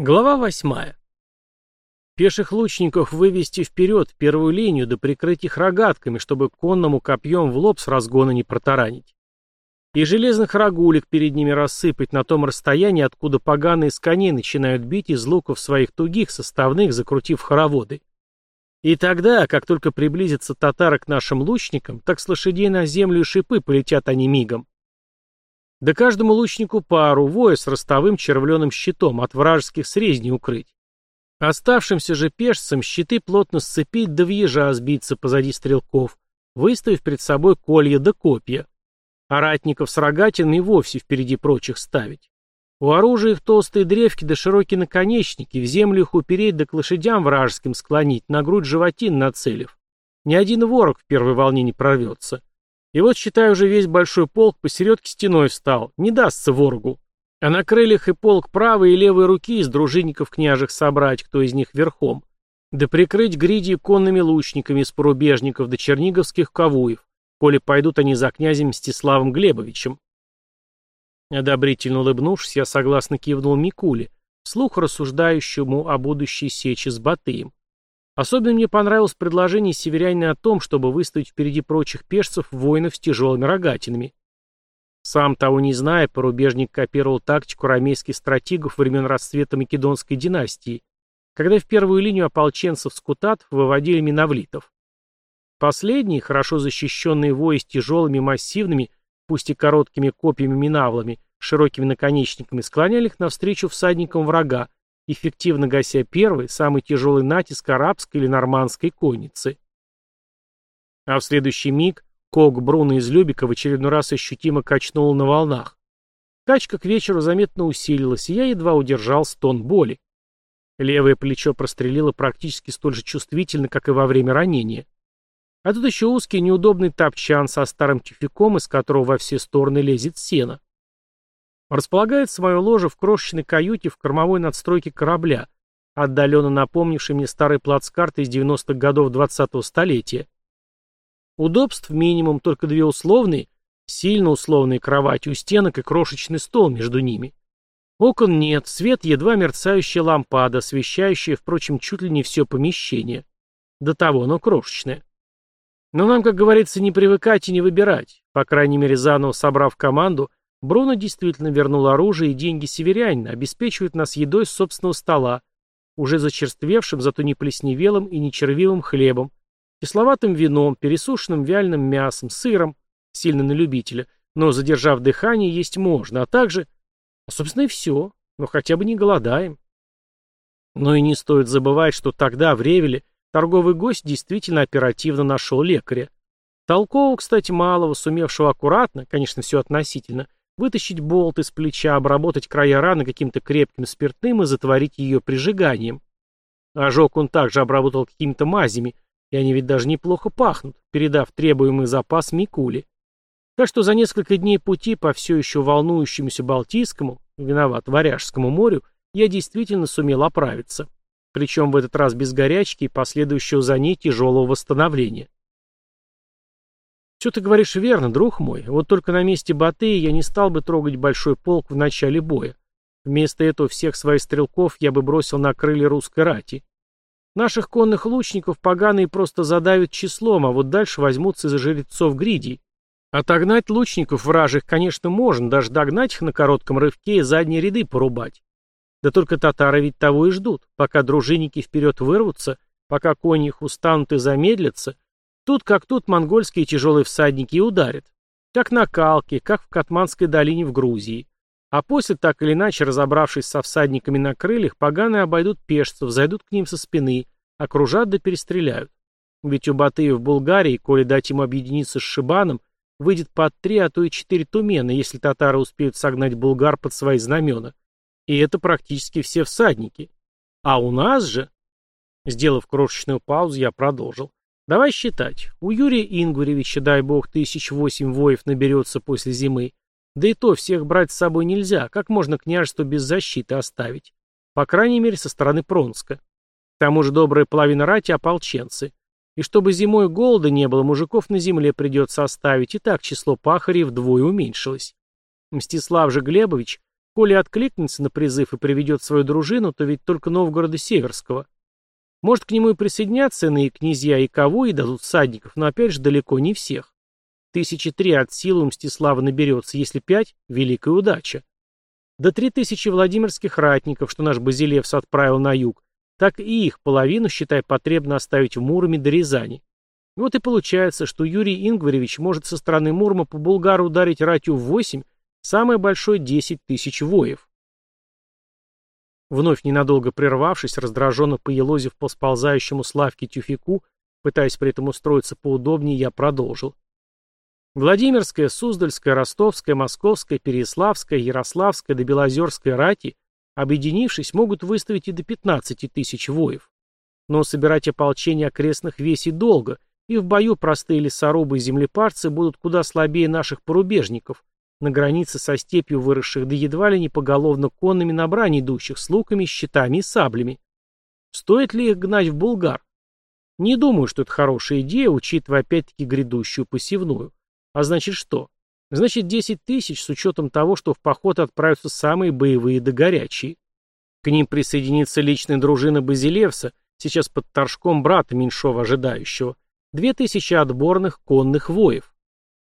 Глава восьмая. Пеших лучников вывести вперед, первую линию, да прикрыть их рогатками, чтобы конному копьем в лоб с разгона не протаранить. И железных рогулек перед ними рассыпать на том расстоянии, откуда поганые с коней начинают бить из луков своих тугих, составных, закрутив хороводы. И тогда, как только приблизятся татары к нашим лучникам, так с лошадей на землю шипы полетят они мигом. Да каждому лучнику пару, воя с ростовым червленым щитом, от вражеских срезней укрыть. Оставшимся же пешцам щиты плотно сцепить да в сбиться позади стрелков, выставив перед собой колья да копья. А ратников с рогатинами вовсе впереди прочих ставить. У оружия их толстые древки да широкие наконечники, в землю их упереть да к лошадям вражеским склонить, на грудь животин нацелив. Ни один ворог в первой волне не прорвется. И вот, считай, уже весь большой полк посередке стеной встал, не дастся ворогу. А на крыльях и полк правой и левой руки из дружинников княжих собрать, кто из них верхом. Да прикрыть гриди конными лучниками из порубежников до черниговских кавуев, коли пойдут они за князем Мстиславом Глебовичем. Одобрительно улыбнувшись, я согласно кивнул Микуле, вслух рассуждающему о будущей сече с Батыем. Особенно мне понравилось предложение северянина о том, чтобы выставить впереди прочих пешцев воинов с тяжелыми рогатинами. Сам того не зная, порубежник копировал тактику рамейских стратегов времен расцвета Македонской династии, когда в первую линию ополченцев скутатов выводили миновлитов. Последние, хорошо защищенные вои с тяжелыми массивными, пусть и короткими копьями-минавлами, широкими наконечниками, склоняли их навстречу всадникам врага, эффективно гася первый, самый тяжелый натиск арабской или нормандской конницы. А в следующий миг кок Бруно из Любика в очередной раз ощутимо качнул на волнах. Качка к вечеру заметно усилилась, и я едва удержал стон боли. Левое плечо прострелило практически столь же чувствительно, как и во время ранения. А тут еще узкий неудобный топчан со старым тюфяком, из которого во все стороны лезет сено. Располагает свое ложе в крошечной каюте в кормовой надстройке корабля, отдаленно напомнившей мне старый плацкарт из 90-х годов 20-го столетия. Удобств минимум, только две условные, сильно условные кровати у стенок и крошечный стол между ними. Окон нет, свет едва мерцающая лампада, освещающая, впрочем, чуть ли не все помещение. До того оно крошечное. Но нам, как говорится, не привыкать и не выбирать. По крайней мере, заново собрав команду, Бруно действительно вернул оружие и деньги северянина, обеспечивает нас едой с собственного стола, уже зачерствевшим, зато не плесневелым и не червивым хлебом, кисловатым вином, пересушенным вяленым мясом, сыром, сильно на любителя, но, задержав дыхание, есть можно, а также... А, собственно, и все, но хотя бы не голодаем. Но и не стоит забывать, что тогда, в Ревеле, торговый гость действительно оперативно нашел лекаря. Толкового, кстати, малого, сумевшего аккуратно, конечно, все относительно, вытащить болт из плеча, обработать края раны каким-то крепким спиртным и затворить ее прижиганием. Ожог он также обработал какими-то мазями, и они ведь даже неплохо пахнут, передав требуемый запас Микуле. Так что за несколько дней пути по все еще волнующемуся Балтийскому, виноват, Варяжскому морю, я действительно сумел оправиться. Причем в этот раз без горячки и последующего за ней тяжелого восстановления. «Все ты говоришь верно, друг мой. Вот только на месте Батыя я не стал бы трогать большой полк в начале боя. Вместо этого всех своих стрелков я бы бросил на крылья русской рати. Наших конных лучников поганые просто задавят числом, а вот дальше возьмутся за жрецов гридий. Отогнать лучников вражих, конечно, можно, даже догнать их на коротком рывке и задние ряды порубать. Да только татары ведь того и ждут, пока дружинники вперед вырвутся, пока кони их устанут и замедлятся, Тут как тут монгольские тяжелые всадники и ударят. Как на Калке, как в Катманской долине в Грузии. А после, так или иначе, разобравшись со всадниками на крыльях, поганые обойдут пешцев, зайдут к ним со спины, окружат да перестреляют. Ведь у Батыя в Булгарии, коли дать ему объединиться с Шибаном, выйдет под три, а то и четыре тумена, если татары успеют согнать булгар под свои знамена. И это практически все всадники. А у нас же... Сделав крошечную паузу, я продолжил. Давай считать. У Юрия Ингваревича, дай бог, тысяч восемь воев наберется после зимы. Да и то всех брать с собой нельзя. Как можно княжество без защиты оставить? По крайней мере, со стороны Пронска. К тому же добрая половина рати ополченцы. И чтобы зимой голода не было, мужиков на земле придется оставить, и так число пахарей вдвое уменьшилось. Мстислав же Глебович, Коли откликнется на призыв и приведет свою дружину, то ведь только Новгорода Северского. Может, к нему и присоединятся иные князья и кого, и дадут садников, но опять же далеко не всех. Тысячи три от силы Мстислава наберется, если пять — великая удача. До три тысячи владимирских ратников, что наш Базилевс отправил на юг, так и их половину, считай, потребно оставить в Муроме до Рязани. Вот и получается, что Юрий Ингваревич может со стороны Мурма по Булгару ударить ратью в восемь, самое большое десять тысяч воев. Вновь ненадолго прервавшись, раздраженно поелозив по сползающему Славке тюфику, пытаясь при этом устроиться поудобнее, я продолжил. Владимирская, Суздальская, Ростовская, Московская, Переяславская, Ярославская да Белозерская рати, объединившись, могут выставить и до 15 тысяч воев. Но собирать ополчение окрестных весей долго, и в бою простые лесорубы и землепарцы будут куда слабее наших порубежников, на границе со степью выросших да едва ли не поголовно конными на брань идущих с луками, щитами и саблями. Стоит ли их гнать в Булгар? Не думаю, что это хорошая идея, учитывая опять-таки грядущую посевную. А значит что? Значит 10 тысяч с учетом того, что в поход отправятся самые боевые да горячие. К ним присоединится личная дружина Базилевса, сейчас под торжком брата Меньшова ожидающего. Две тысячи отборных конных воев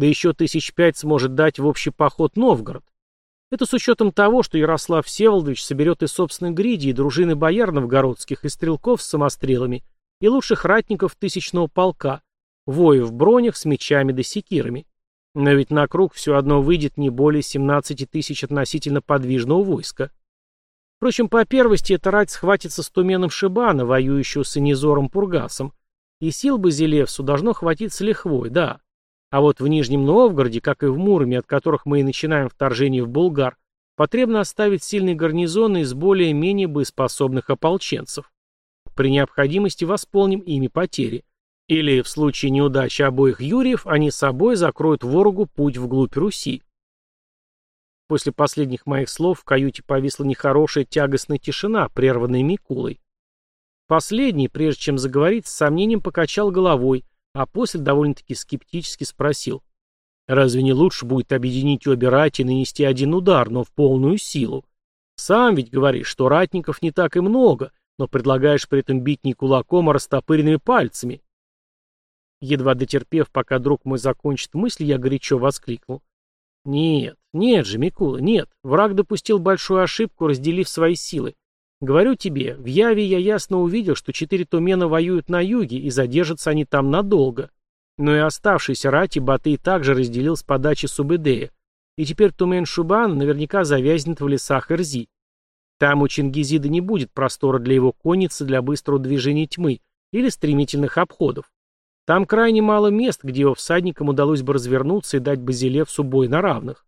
да еще тысяч пять сможет дать в общий поход Новгород. Это с учетом того, что Ярослав Всеволодович соберет из собственной гриди и дружины бояр новгородских, и стрелков с самострелами, и лучших ратников тысячного полка, воев в бронях с мечами да секирами. Но ведь на круг все одно выйдет не более 17 тысяч относительно подвижного войска. Впрочем, по первости эта рать схватится с Туменом Шибана, воюющего с Инизором Пургасом, и сил бы Зелевсу должно хватить с лихвой, да. А вот в Нижнем Новгороде, как и в Муроме, от которых мы и начинаем вторжение в Булгар, потребно оставить сильные гарнизоны из более-менее боеспособных ополченцев. При необходимости восполним ими потери. Или, в случае неудачи обоих Юриев, они собой закроют ворогу путь вглубь Руси. После последних моих слов в каюте повисла нехорошая тягостная тишина, прерванная Микулой. Последний, прежде чем заговорить, с сомнением покачал головой, а после довольно-таки скептически спросил. Разве не лучше будет объединить обе рати и нанести один удар, но в полную силу? Сам ведь говоришь, что ратников не так и много, но предлагаешь при этом бить не кулаком, а растопыренными пальцами. Едва дотерпев, пока друг мой закончит мысль, я горячо воскликнул. Нет, нет же, Микула, нет. Враг допустил большую ошибку, разделив свои силы. Говорю тебе, в Яве я ясно увидел, что четыре тумена воюют на юге, и задержатся они там надолго. Но и оставшиеся рати Батый также разделил с подачи Субэдея. И теперь Тумен Шубан наверняка завязнет в лесах Эрзи. Там у Чингизида не будет простора для его конницы для быстрого движения тьмы или стремительных обходов. Там крайне мало мест, где его всадникам удалось бы развернуться и дать Базилевсу бой на равных.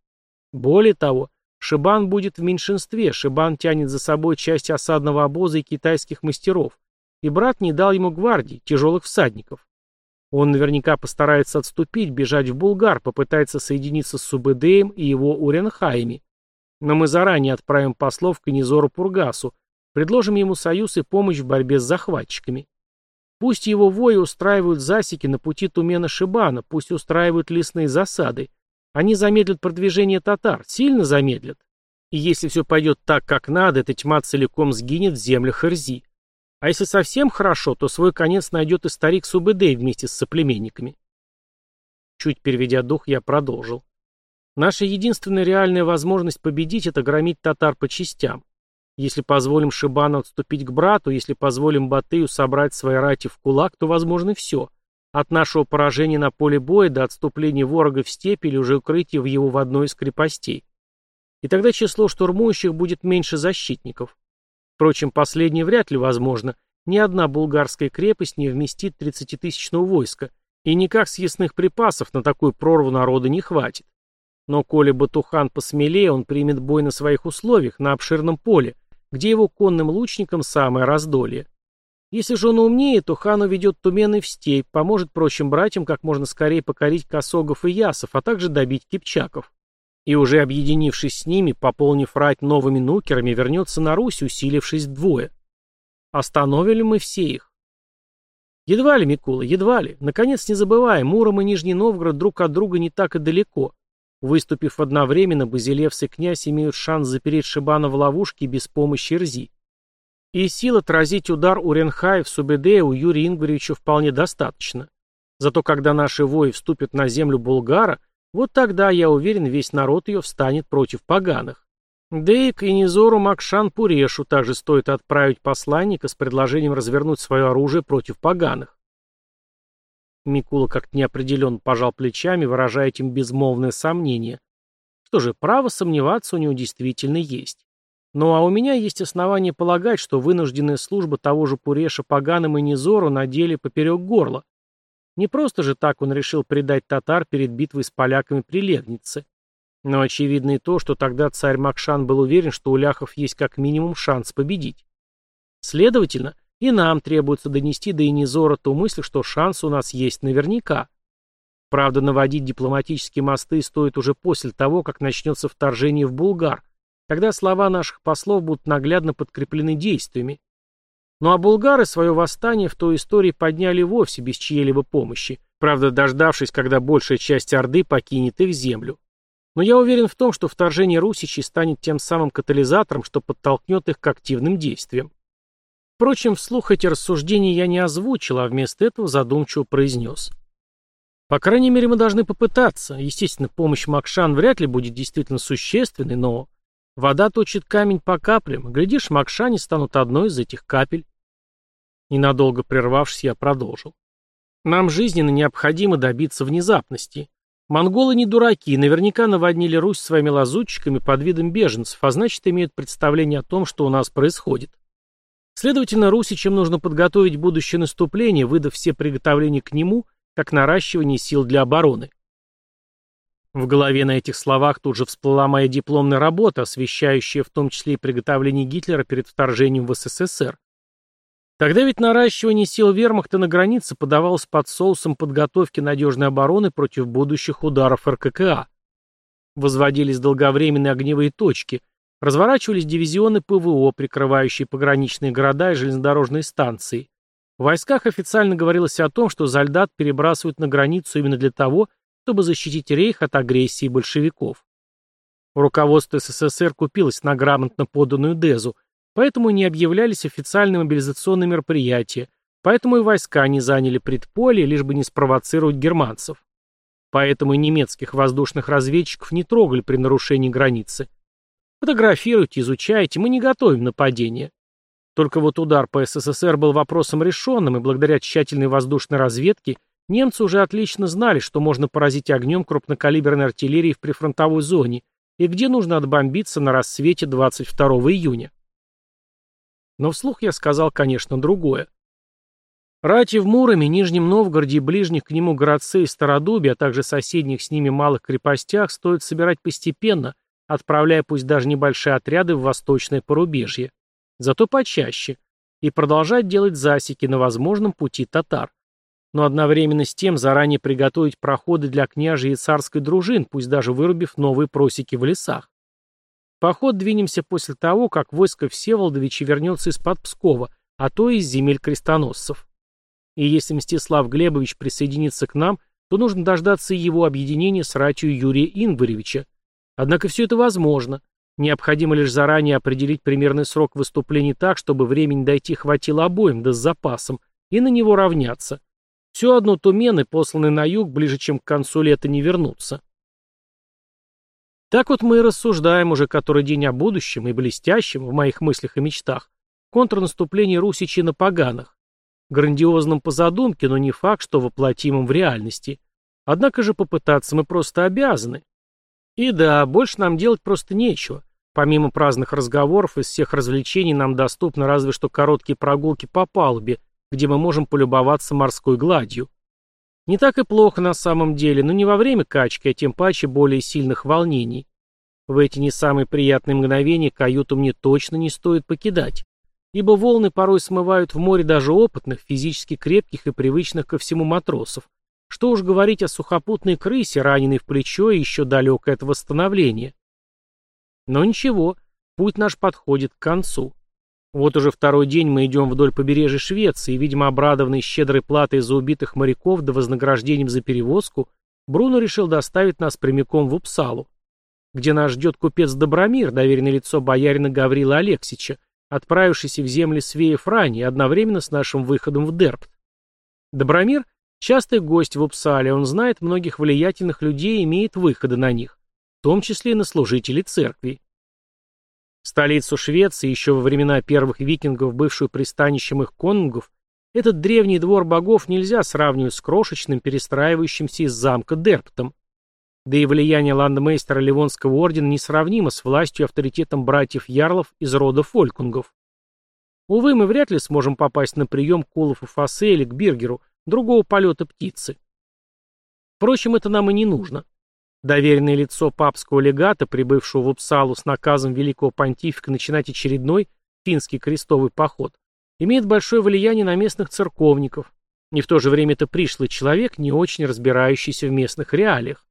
Более того, Шибан будет в меньшинстве, Шибан тянет за собой часть осадного обоза и китайских мастеров, и брат не дал ему гвардии, тяжелых всадников. Он наверняка постарается отступить, бежать в Булгар, попытается соединиться с Субэдеем и его Уренхаями. Но мы заранее отправим послов к Низору Пургасу, предложим ему союз и помощь в борьбе с захватчиками. Пусть его вои устраивают засеки на пути Тумена Шибана, пусть устраивают лесные засады, они замедлят продвижение татар, сильно замедлят. И если все пойдет так, как надо, эта тьма целиком сгинет в землях Эрзи. А если совсем хорошо, то свой конец найдет и старик Субэдэй вместе с соплеменниками. Чуть переведя дух, я продолжил. Наша единственная реальная возможность победить – это громить татар по частям. Если позволим Шибану отступить к брату, если позволим Батыю собрать свои рати в кулак, то возможно все – от нашего поражения на поле боя до отступления ворога в степи или уже укрытия в его в одной из крепостей. И тогда число штурмующих будет меньше защитников. Впрочем, последнее вряд ли возможно. Ни одна булгарская крепость не вместит 30-тысячного войска, и никак съестных припасов на такую прорву народа не хватит. Но коли Батухан посмелее, он примет бой на своих условиях, на обширном поле, где его конным лучникам самое раздолье. Если же он умнее, то хан уведет тумены в степь, поможет прочим братьям как можно скорее покорить косогов и ясов, а также добить кипчаков. И уже объединившись с ними, пополнив рать новыми нукерами, вернется на Русь, усилившись вдвое. Остановили мы все их? Едва ли, Микула, едва ли. Наконец, не забывай, Муром и Нижний Новгород друг от друга не так и далеко. Выступив одновременно, Базилевс и князь имеют шанс запереть Шибана в ловушке без помощи Рзи. И сил отразить удар у Ренхая в Субедея у Юрия Ингваревича вполне достаточно. Зато когда наши вои вступят на землю Булгара, вот тогда, я уверен, весь народ ее встанет против поганых. Да и к Инизору Макшан Пурешу также стоит отправить посланника с предложением развернуть свое оружие против поганых. Микула как-то неопределенно пожал плечами, выражая этим безмолвное сомнение. Что же, право сомневаться у него действительно есть. Ну а у меня есть основания полагать, что вынужденная служба того же Пуреша поганым и Низору на деле поперек горла. Не просто же так он решил предать татар перед битвой с поляками при Легнице. Но очевидно и то, что тогда царь Макшан был уверен, что у ляхов есть как минимум шанс победить. Следовательно, и нам требуется донести до Инизора ту мысль, что шанс у нас есть наверняка. Правда, наводить дипломатические мосты стоит уже после того, как начнется вторжение в Булгар, когда слова наших послов будут наглядно подкреплены действиями. Ну а булгары свое восстание в той истории подняли вовсе без чьей-либо помощи, правда, дождавшись, когда большая часть Орды покинет их землю. Но я уверен в том, что вторжение русичей станет тем самым катализатором, что подтолкнет их к активным действиям. Впрочем, вслух эти рассуждения я не озвучил, а вместо этого задумчиво произнес. По крайней мере, мы должны попытаться. Естественно, помощь Макшан вряд ли будет действительно существенной, но вода точит камень по каплям. Глядишь, Макшане станут одной из этих капель. Ненадолго прервавшись, я продолжил. Нам жизненно необходимо добиться внезапности. Монголы не дураки, наверняка наводнили Русь своими лазутчиками под видом беженцев, а значит имеют представление о том, что у нас происходит. Следовательно, русичам нужно подготовить будущее наступление, выдав все приготовления к нему, как наращивание сил для обороны. В голове на этих словах тут же всплыла моя дипломная работа, освещающая в том числе и приготовление Гитлера перед вторжением в СССР. Тогда ведь наращивание сил вермахта на границе подавалось под соусом подготовки надежной обороны против будущих ударов РККА. Возводились долговременные огневые точки, Разворачивались дивизионы ПВО, прикрывающие пограничные города и железнодорожные станции. В войсках официально говорилось о том, что Зальдат перебрасывают на границу именно для того, чтобы защитить рейх от агрессии большевиков. Руководство СССР купилось на грамотно поданную Дезу, поэтому не объявлялись официальные мобилизационные мероприятия, поэтому и войска не заняли предполье, лишь бы не спровоцировать германцев. Поэтому и немецких воздушных разведчиков не трогали при нарушении границы. Фотографируйте, изучайте, мы не готовим нападение. Только вот удар по СССР был вопросом решенным, и благодаря тщательной воздушной разведке немцы уже отлично знали, что можно поразить огнем крупнокалиберной артиллерии в прифронтовой зоне и где нужно отбомбиться на рассвете 22 июня. Но вслух я сказал, конечно, другое. Рати в Муроме, Нижнем Новгороде и ближних к нему городце и Стародубе, а также соседних с ними малых крепостях стоит собирать постепенно, отправляя пусть даже небольшие отряды в восточное порубежье, зато почаще, и продолжать делать засеки на возможном пути татар. Но одновременно с тем заранее приготовить проходы для княжей и царской дружин, пусть даже вырубив новые просеки в лесах. Поход двинемся после того, как войско Всеволодовича вернется из-под Пскова, а то и из земель крестоносцев. И если Мстислав Глебович присоединится к нам, то нужно дождаться его объединения с ратью Юрия Ингваревича, Однако все это возможно. Необходимо лишь заранее определить примерный срок выступлений так, чтобы времени дойти хватило обоим, да с запасом, и на него равняться. Все одно тумены, посланные на юг, ближе, чем к концу лета, не вернутся. Так вот мы и рассуждаем уже который день о будущем и блестящем, в моих мыслях и мечтах, контрнаступлении русичи на поганых. Грандиозном по задумке, но не факт, что воплотимым в реальности. Однако же попытаться мы просто обязаны. И да, больше нам делать просто нечего. Помимо праздных разговоров, из всех развлечений нам доступны разве что короткие прогулки по палубе, где мы можем полюбоваться морской гладью. Не так и плохо на самом деле, но не во время качки, а тем паче более сильных волнений. В эти не самые приятные мгновения каюту мне точно не стоит покидать, ибо волны порой смывают в море даже опытных, физически крепких и привычных ко всему матросов, что уж говорить о сухопутной крысе, раненой в плечо и еще далекой от восстановления. Но ничего, путь наш подходит к концу. Вот уже второй день мы идем вдоль побережья Швеции, и, видимо, обрадованные щедрой платой за убитых моряков да вознаграждением за перевозку, Бруно решил доставить нас прямиком в Упсалу, где нас ждет купец Добромир, доверенное лицо боярина Гаврила Алексича, отправившийся в земли Свеев ранее, одновременно с нашим выходом в Дерпт. Добромир – частый гость в Упсале, он знает многих влиятельных людей и имеет выходы на них, в том числе и на служителей церкви. Столицу Швеции, еще во времена первых викингов, бывшую пристанищем их конунгов, этот древний двор богов нельзя сравнивать с крошечным, перестраивающимся из замка Дерптом. Да и влияние ландмейстера Ливонского ордена несравнимо с властью и авторитетом братьев-ярлов из рода фолькунгов. Увы, мы вряд ли сможем попасть на прием к Улафу Фассе или к Биргеру, другого полета птицы. Впрочем, это нам и не нужно. Доверенное лицо папского легата, прибывшего в Упсалу с наказом великого понтифика начинать очередной финский крестовый поход, имеет большое влияние на местных церковников. И в то же время это пришлый человек, не очень разбирающийся в местных реалиях.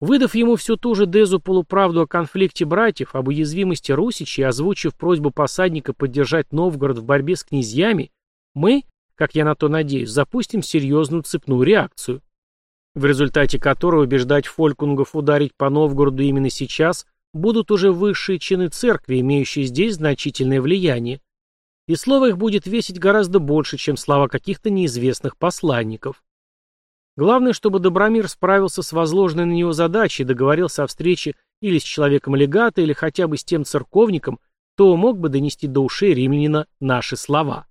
Выдав ему всю ту же Дезу полуправду о конфликте братьев, об уязвимости Русичи и озвучив просьбу посадника поддержать Новгород в борьбе с князьями, мы, как я на то надеюсь, запустим серьезную цепную реакцию в результате которой убеждать фолькунгов ударить по Новгороду именно сейчас будут уже высшие чины церкви, имеющие здесь значительное влияние. И слово их будет весить гораздо больше, чем слова каких-то неизвестных посланников. Главное, чтобы Добромир справился с возложенной на него задачей и договорился о встрече или с человеком легата, или хотя бы с тем церковником, кто мог бы донести до ушей римлянина наши слова.